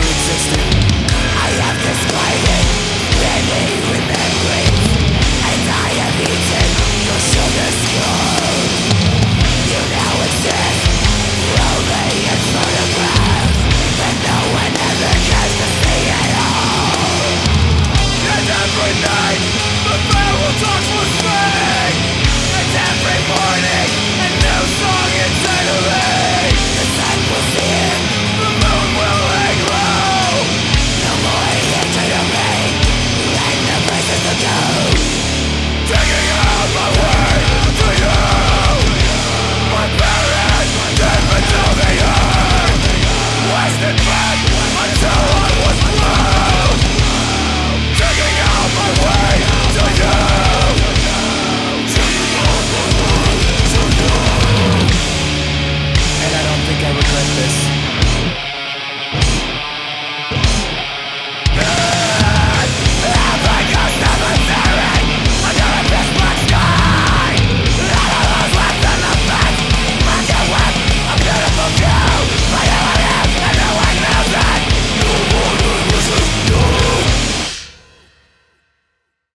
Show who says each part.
Speaker 1: existed I have displayed it